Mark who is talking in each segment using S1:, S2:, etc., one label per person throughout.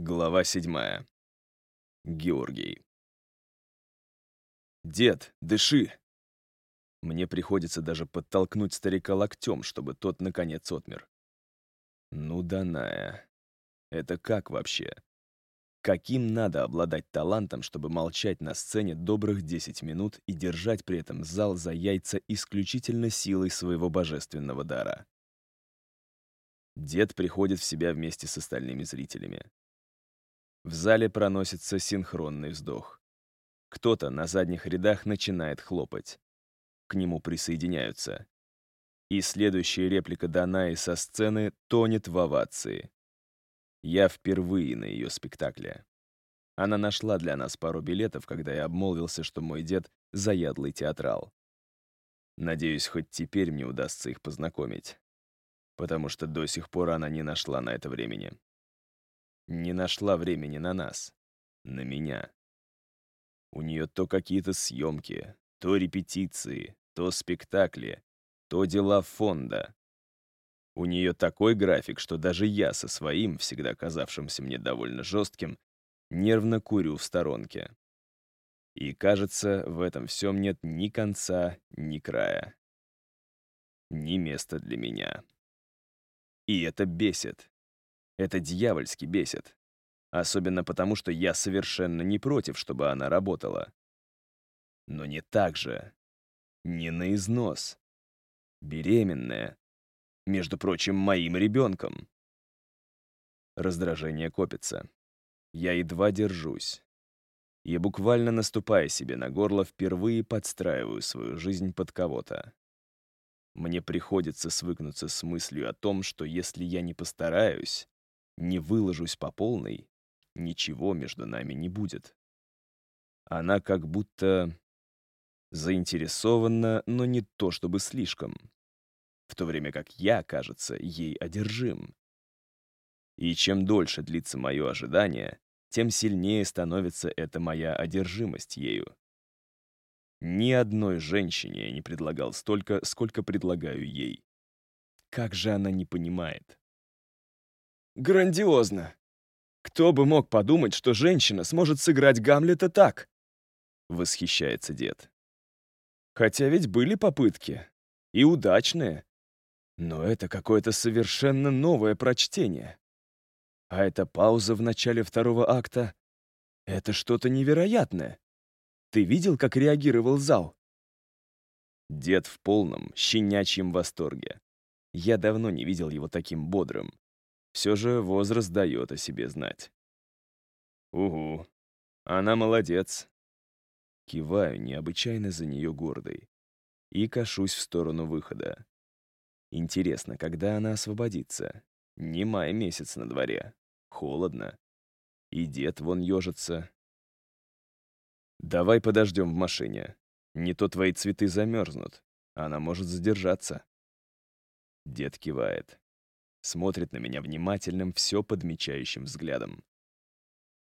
S1: Глава седьмая. Георгий. «Дед, дыши!» Мне приходится даже подтолкнуть старика локтем, чтобы тот, наконец, отмер. Ну, Даная. Это как вообще? Каким надо обладать талантом, чтобы молчать на сцене добрых 10 минут и держать при этом зал за яйца исключительно силой своего божественного дара? Дед приходит в себя вместе с остальными зрителями. В зале проносится синхронный вздох. Кто-то на задних рядах начинает хлопать. К нему присоединяются. И следующая реплика Данаи со сцены тонет в овации. Я впервые на ее спектакле. Она нашла для нас пару билетов, когда я обмолвился, что мой дед — заядлый театрал. Надеюсь, хоть теперь мне удастся их познакомить. Потому что до сих пор она не нашла на это времени не нашла времени на нас, на меня. У нее то какие-то съемки, то репетиции, то спектакли, то дела фонда. У нее такой график, что даже я со своим, всегда казавшимся мне довольно жестким, нервно курю в сторонке. И, кажется, в этом всем нет ни конца, ни края. Ни места для меня. И это бесит. Это дьявольски бесит. Особенно потому, что я совершенно не против, чтобы она работала. Но не так же. Не на износ. Беременная. Между прочим, моим ребенком. Раздражение копится. Я едва держусь. И буквально наступая себе на горло, впервые подстраиваю свою жизнь под кого-то. Мне приходится свыкнуться с мыслью о том, что если я не постараюсь, не выложусь по полной, ничего между нами не будет. Она как будто заинтересована, но не то чтобы слишком, в то время как я, кажется, ей одержим. И чем дольше длится мое ожидание, тем сильнее становится эта моя одержимость ею. Ни одной женщине я не предлагал столько, сколько предлагаю ей. Как же она не понимает? Грандиозно. Кто бы мог подумать, что женщина сможет сыграть Гамлета так? Восхищается дед. Хотя ведь были попытки. И удачные. Но это какое-то совершенно новое прочтение. А эта пауза в начале второго акта — это что-то невероятное. Ты видел, как реагировал зал? Дед в полном, щенячьем восторге. Я давно не видел его таким бодрым. Все же возраст дает о себе знать. Угу, она молодец. Киваю, необычайно за нее гордой. И кашусь в сторону выхода. Интересно, когда она освободится? Не май месяц на дворе. Холодно. И дед вон ежится. Давай подождем в машине. Не то твои цветы замерзнут. Она может задержаться. Дед кивает смотрит на меня внимательным, все подмечающим взглядом.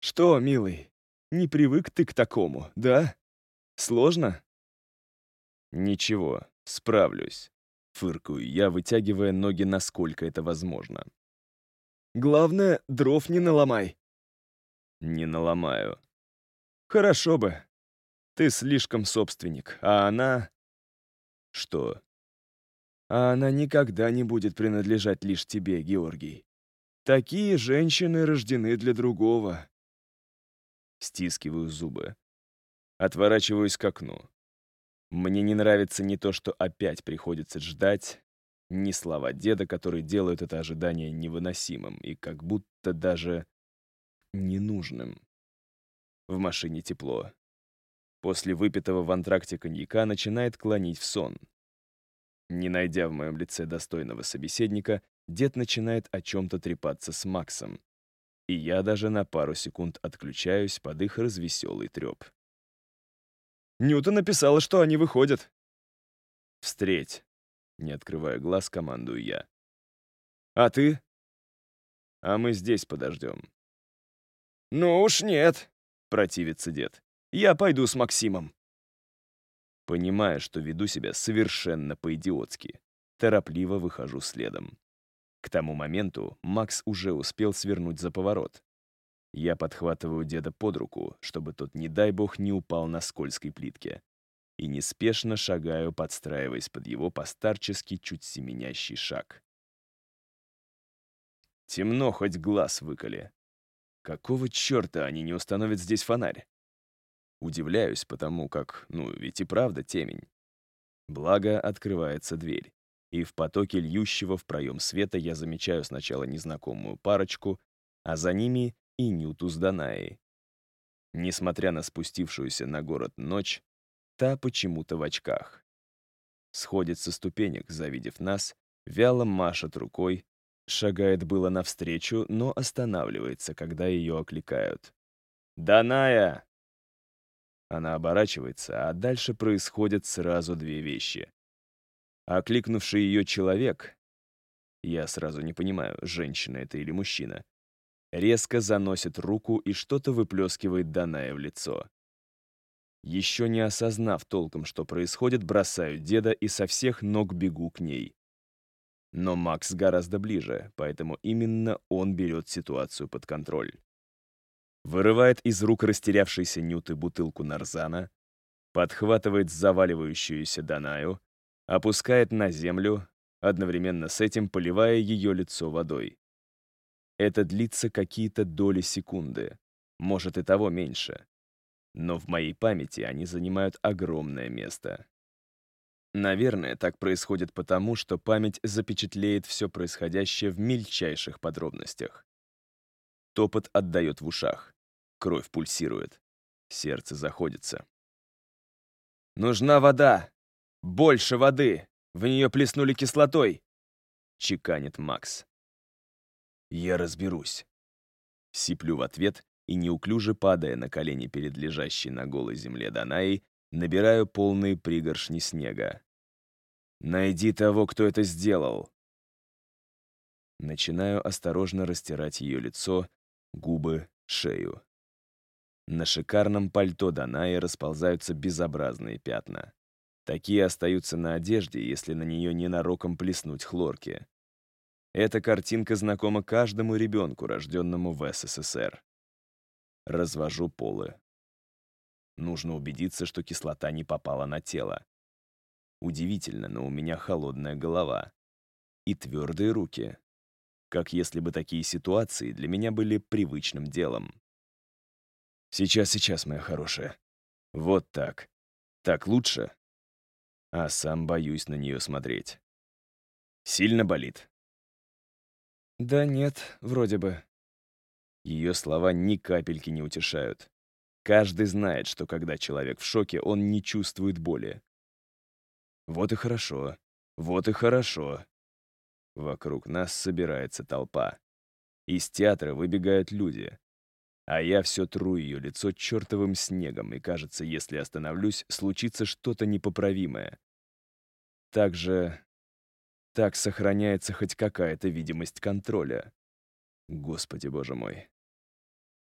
S1: «Что, милый, не привык ты к такому, да? Сложно?» «Ничего, справлюсь», — фыркаю я, вытягивая ноги, насколько это возможно. «Главное, дров не наломай». «Не наломаю». «Хорошо бы. Ты слишком собственник, а она...» «Что?» А она никогда не будет принадлежать лишь тебе, Георгий. Такие женщины рождены для другого. Стискиваю зубы. Отворачиваюсь к окну. Мне не нравится ни то, что опять приходится ждать, ни слова деда, которые делают это ожидание невыносимым и как будто даже ненужным. В машине тепло. После выпитого в антракте коньяка начинает клонить в сон — не найдя в моем лице достойного собеседника, дед начинает о чем-то трепаться с Максом. И я даже на пару секунд отключаюсь под их развеселый треп. «Нюта написала, что они выходят». «Встреть», — не открывая глаз, командую я. «А ты?» «А мы здесь подождем». «Ну уж нет», — противится дед. «Я пойду с Максимом» понимая, что веду себя совершенно по-идиотски. Торопливо выхожу следом. К тому моменту Макс уже успел свернуть за поворот. Я подхватываю деда под руку, чтобы тот, не дай бог, не упал на скользкой плитке, и неспешно шагаю, подстраиваясь под его постарчески чуть семенящий шаг. Темно, хоть глаз выколи. Какого черта они не установят здесь фонарь? Удивляюсь, потому как, ну, ведь и правда темень. Благо, открывается дверь, и в потоке льющего в проем света я замечаю сначала незнакомую парочку, а за ними и Нюту с Данаей. Несмотря на спустившуюся на город ночь, та почему-то в очках. Сходит со ступенек, завидев нас, вяло машет рукой, шагает было навстречу, но останавливается, когда ее окликают. «Даная!» Она оборачивается, а дальше происходят сразу две вещи. Окликнувший ее человек, я сразу не понимаю, женщина это или мужчина, резко заносит руку и что-то выплескивает Даная в лицо. Еще не осознав толком, что происходит, бросаю деда и со всех ног бегу к ней. Но Макс гораздо ближе, поэтому именно он берет ситуацию под контроль. Вырывает из рук растерявшейся Нюты бутылку нарзана, подхватывает заваливающуюся Данаю, опускает на землю, одновременно с этим поливая ее лицо водой. Это длится какие-то доли секунды, может и того меньше. Но в моей памяти они занимают огромное место. Наверное, так происходит потому, что память запечатлеет все происходящее в мельчайших подробностях. Топот отдает в ушах, кровь пульсирует, сердце заходится. «Нужна вода! Больше воды! В нее плеснули кислотой!» — чеканит Макс. «Я разберусь». Сиплю в ответ и, неуклюже падая на колени перед лежащей на голой земле Данаей, набираю полные пригоршни снега. «Найди того, кто это сделал!» Начинаю осторожно растирать ее лицо, губы, шею. На шикарном пальто Данаи расползаются безобразные пятна. Такие остаются на одежде, если на нее ненароком плеснуть хлорки. Эта картинка знакома каждому ребенку, рожденному в СССР. Развожу полы. Нужно убедиться, что кислота не попала на тело. Удивительно, но у меня холодная голова. И твердые руки. Как если бы такие ситуации для меня были привычным делом. Сейчас, сейчас, моя хорошая. Вот так. Так лучше? А сам боюсь на нее смотреть. Сильно болит?
S2: «Да нет, вроде бы».
S1: Ее слова ни капельки не утешают. Каждый знает, что когда человек в шоке, он не чувствует боли. Вот и хорошо, вот и хорошо. Вокруг нас собирается толпа. Из театра выбегают люди. А я все тру ее лицо чертовым снегом, и кажется, если остановлюсь, случится что-то непоправимое. Так же так сохраняется хоть какая-то видимость контроля. Господи, боже мой.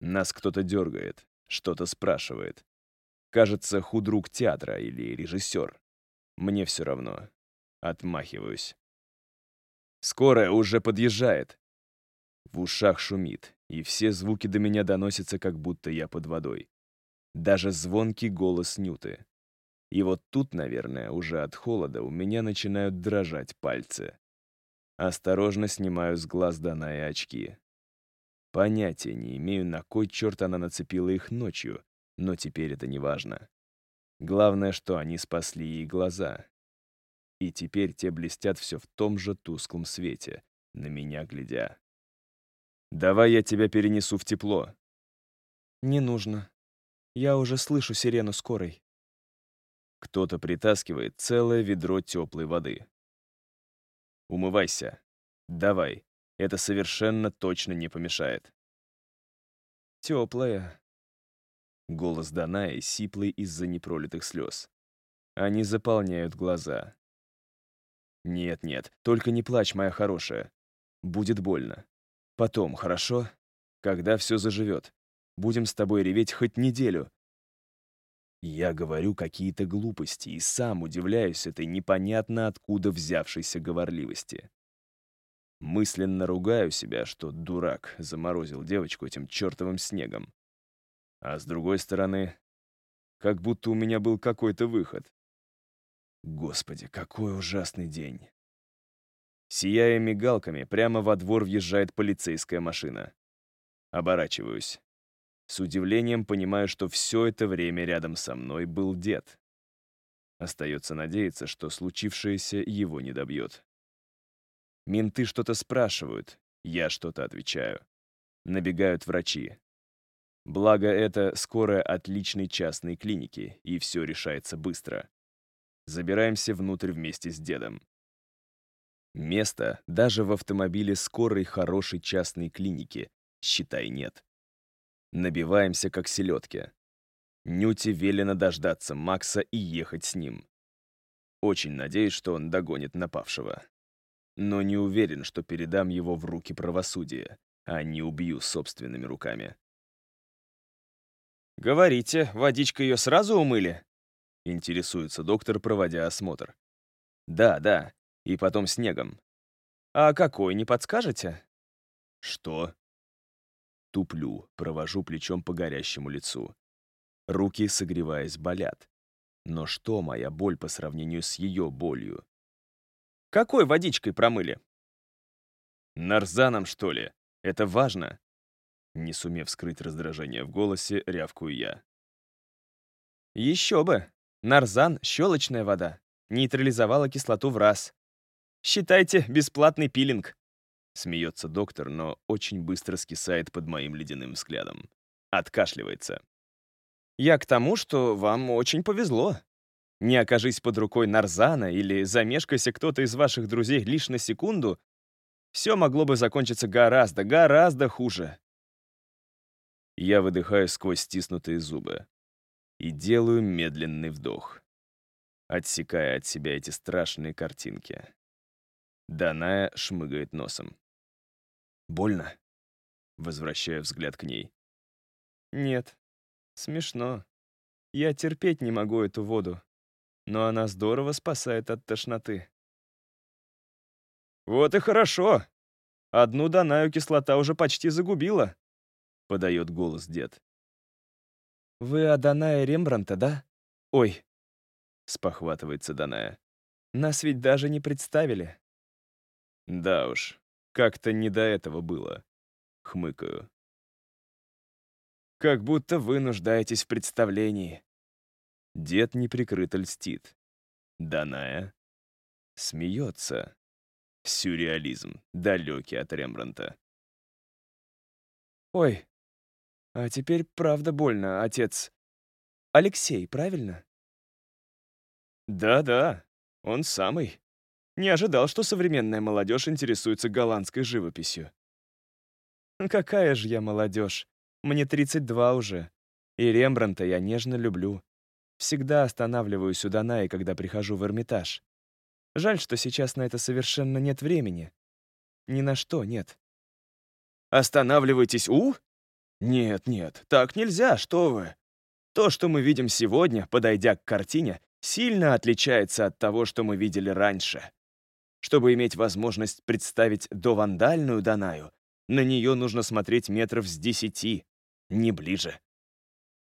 S1: Нас кто-то дергает, что-то спрашивает. Кажется, худрук театра или режиссер. Мне все равно. Отмахиваюсь. Скорая уже подъезжает. В ушах шумит, и все звуки до меня доносятся, как будто я под водой. Даже звонкий голос Нюты. И вот тут, наверное, уже от холода у меня начинают дрожать пальцы. Осторожно снимаю с глаз Даная очки. Понятия не имею, на кой черт она нацепила их ночью, но теперь это не важно. Главное, что они спасли ей глаза. И теперь те блестят все в том же тусклом свете, на меня глядя. «Давай я тебя перенесу в тепло».
S2: «Не нужно. Я уже слышу сирену скорой».
S1: Кто-то притаскивает целое ведро теплой воды. Умывайся. Давай. Это совершенно точно не помешает.
S2: Теплая.
S1: Голос Данаи сиплый из-за непролитых слез. Они заполняют глаза. «Нет-нет, только не плачь, моя хорошая. Будет больно. Потом, хорошо? Когда все заживет. Будем с тобой реветь хоть неделю, я говорю какие-то глупости и сам удивляюсь этой непонятно откуда взявшейся говорливости. Мысленно ругаю себя, что дурак заморозил девочку этим чертовым снегом. А с другой стороны, как будто у меня был какой-то выход. Господи, какой ужасный день. Сияя мигалками, прямо во двор въезжает полицейская машина. Оборачиваюсь. С удивлением понимаю, что все это время рядом со мной был дед. Остается надеяться, что случившееся его не добьет. Менты что-то спрашивают, я что-то отвечаю. Набегают врачи. Благо, это скорая отличной частной клиники, и все решается быстро. Забираемся внутрь вместе с дедом. Места даже в автомобиле скорой хорошей частной клиники, считай, нет. Набиваемся, как селедки. Нюте велено дождаться Макса и ехать с ним. Очень надеюсь, что он догонит напавшего. Но не уверен, что передам его в руки правосудия, а не убью собственными руками.
S2: «Говорите, водичка ее сразу умыли?»
S1: — интересуется доктор, проводя осмотр. «Да, да, и потом снегом».
S2: «А какой, не подскажете?»
S1: «Что?» Туплю, провожу плечом по горящему лицу. Руки, согреваясь, болят. Но что моя боль по сравнению с ее болью?
S2: «Какой водичкой промыли?»
S1: «Нарзаном, что ли? Это важно?» Не сумев скрыть раздражение в голосе, рявкую я.
S2: «Еще бы! Нарзан — щелочная вода. Нейтрализовала кислоту в раз. Считайте, бесплатный пилинг!»
S1: Смеется доктор, но очень быстро скисает под моим ледяным взглядом. Откашливается.
S2: «Я к тому, что вам очень повезло. Не окажись под рукой Нарзана или замешкайся кто-то из ваших друзей лишь на секунду, все могло бы закончиться гораздо, гораздо хуже.
S1: Я выдыхаю сквозь стиснутые зубы и делаю медленный вдох, отсекая от себя эти страшные картинки. Даная шмыгает носом. «Больно?» Возвращаю взгляд к ней.
S2: «Нет, смешно. Я терпеть не могу эту воду, но она здорово спасает от тошноты». «Вот и хорошо. Одну Данаю кислота уже почти загубила»,
S1: подает голос дед.
S2: «Вы о Данае Рембранта, да? Ой!»
S1: — спохватывается Даная.
S2: «Нас ведь даже не представили».
S1: «Да уж, как-то не до этого было». Хмыкаю.
S2: «Как будто вы нуждаетесь в представлении».
S1: Дед неприкрыто льстит. Даная смеется. Сюрреализм, далекий от Рембранта.
S2: «Ой, а теперь правда больно, отец. Алексей, правильно? Да-да, он самый. Не ожидал, что современная молодежь интересуется голландской живописью. Какая же я молодежь. Мне 32 уже. И Рембранта я нежно люблю. Всегда останавливаюсь у Данаи, когда прихожу в Эрмитаж. Жаль, что сейчас на это совершенно нет времени. Ни на что нет. «Останавливайтесь у?» Нет, нет, так нельзя, что вы. То, что мы видим сегодня, подойдя к картине, сильно отличается от того, что мы видели раньше. Чтобы иметь возможность представить довандальную Данаю, на нее нужно смотреть метров с десяти, не ближе.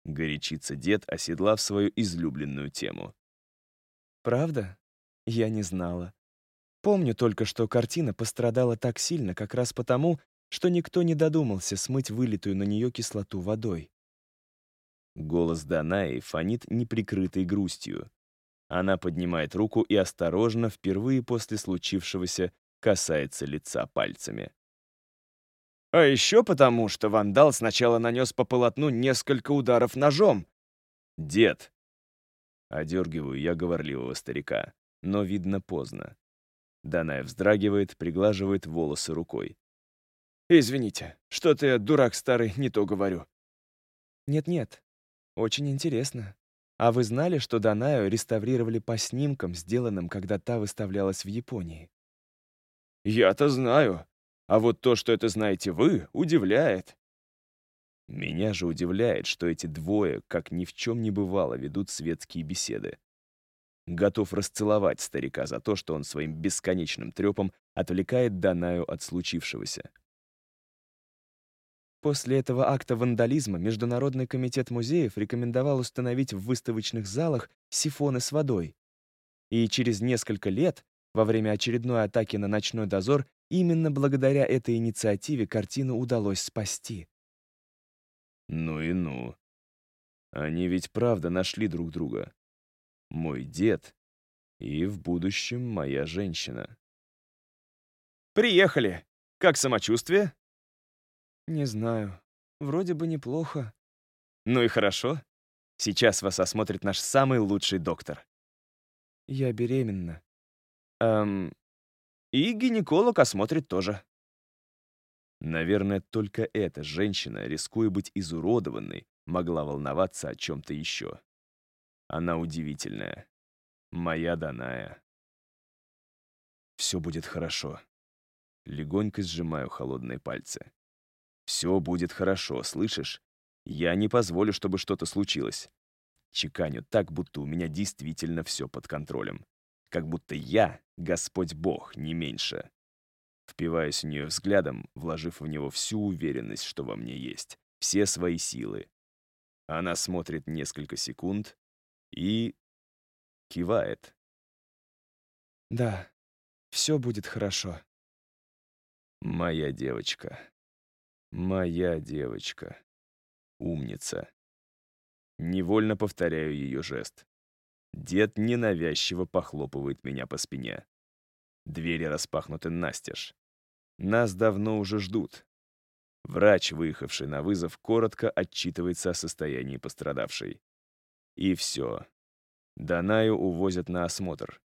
S1: Горячится дед, оседлав свою излюбленную тему.
S2: «Правда? Я не знала. Помню только, что картина пострадала так сильно как раз потому, что никто не додумался смыть вылитую на нее кислоту водой.
S1: Голос Данаи фонит неприкрытой грустью. Она поднимает руку и осторожно, впервые после случившегося, касается лица пальцами.
S2: А еще потому, что вандал сначала нанес по полотну несколько ударов ножом.
S1: «Дед!» Одергиваю я говорливого старика, но видно поздно. Даная вздрагивает, приглаживает волосы рукой.
S2: Извините, что-то я, дурак старый, не то говорю. Нет-нет, очень интересно. А вы знали, что Данаю реставрировали по снимкам, сделанным, когда та выставлялась в Японии? Я-то знаю. А вот то, что это знаете вы, удивляет.
S1: Меня же удивляет, что эти двое, как ни в чем не бывало, ведут светские беседы. Готов расцеловать старика за то, что он своим бесконечным трепом отвлекает Данаю от случившегося.
S2: После этого акта вандализма Международный комитет музеев рекомендовал установить в выставочных залах сифоны с водой. И через несколько лет, во время очередной атаки на ночной дозор, именно благодаря этой инициативе картину удалось спасти.
S1: Ну и ну. Они ведь правда нашли друг друга. Мой дед и в будущем моя женщина.
S2: «Приехали! Как самочувствие?» «Не знаю. Вроде бы неплохо». «Ну и хорошо. Сейчас вас осмотрит наш самый лучший доктор». «Я беременна». «Эм... И гинеколог осмотрит тоже».
S1: Наверное, только эта женщина, рискуя быть изуродованной, могла волноваться о чем-то еще. Она удивительная. Моя Даная. Все будет хорошо. Легонько сжимаю холодные пальцы. Все будет хорошо, слышишь? Я не позволю, чтобы что-то случилось. Чеканю так, будто у меня действительно все под контролем. Как будто я — Господь Бог, не меньше. Впиваюсь в нее взглядом, вложив в него всю уверенность, что во мне есть, все свои силы. Она смотрит несколько секунд и... кивает.
S2: «Да, все будет хорошо».
S1: Моя девочка. Моя девочка. Умница. Невольно повторяю ее жест. Дед ненавязчиво похлопывает меня по спине. Двери распахнуты настежь. Нас давно уже ждут. Врач, выехавший на вызов, коротко отчитывается о состоянии пострадавшей. И все. Данаю увозят на осмотр.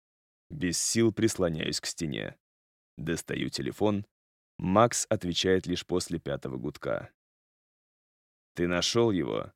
S1: Без сил прислоняюсь к стене. Достаю телефон. Макс отвечает лишь после пятого гудка. «Ты нашел его?»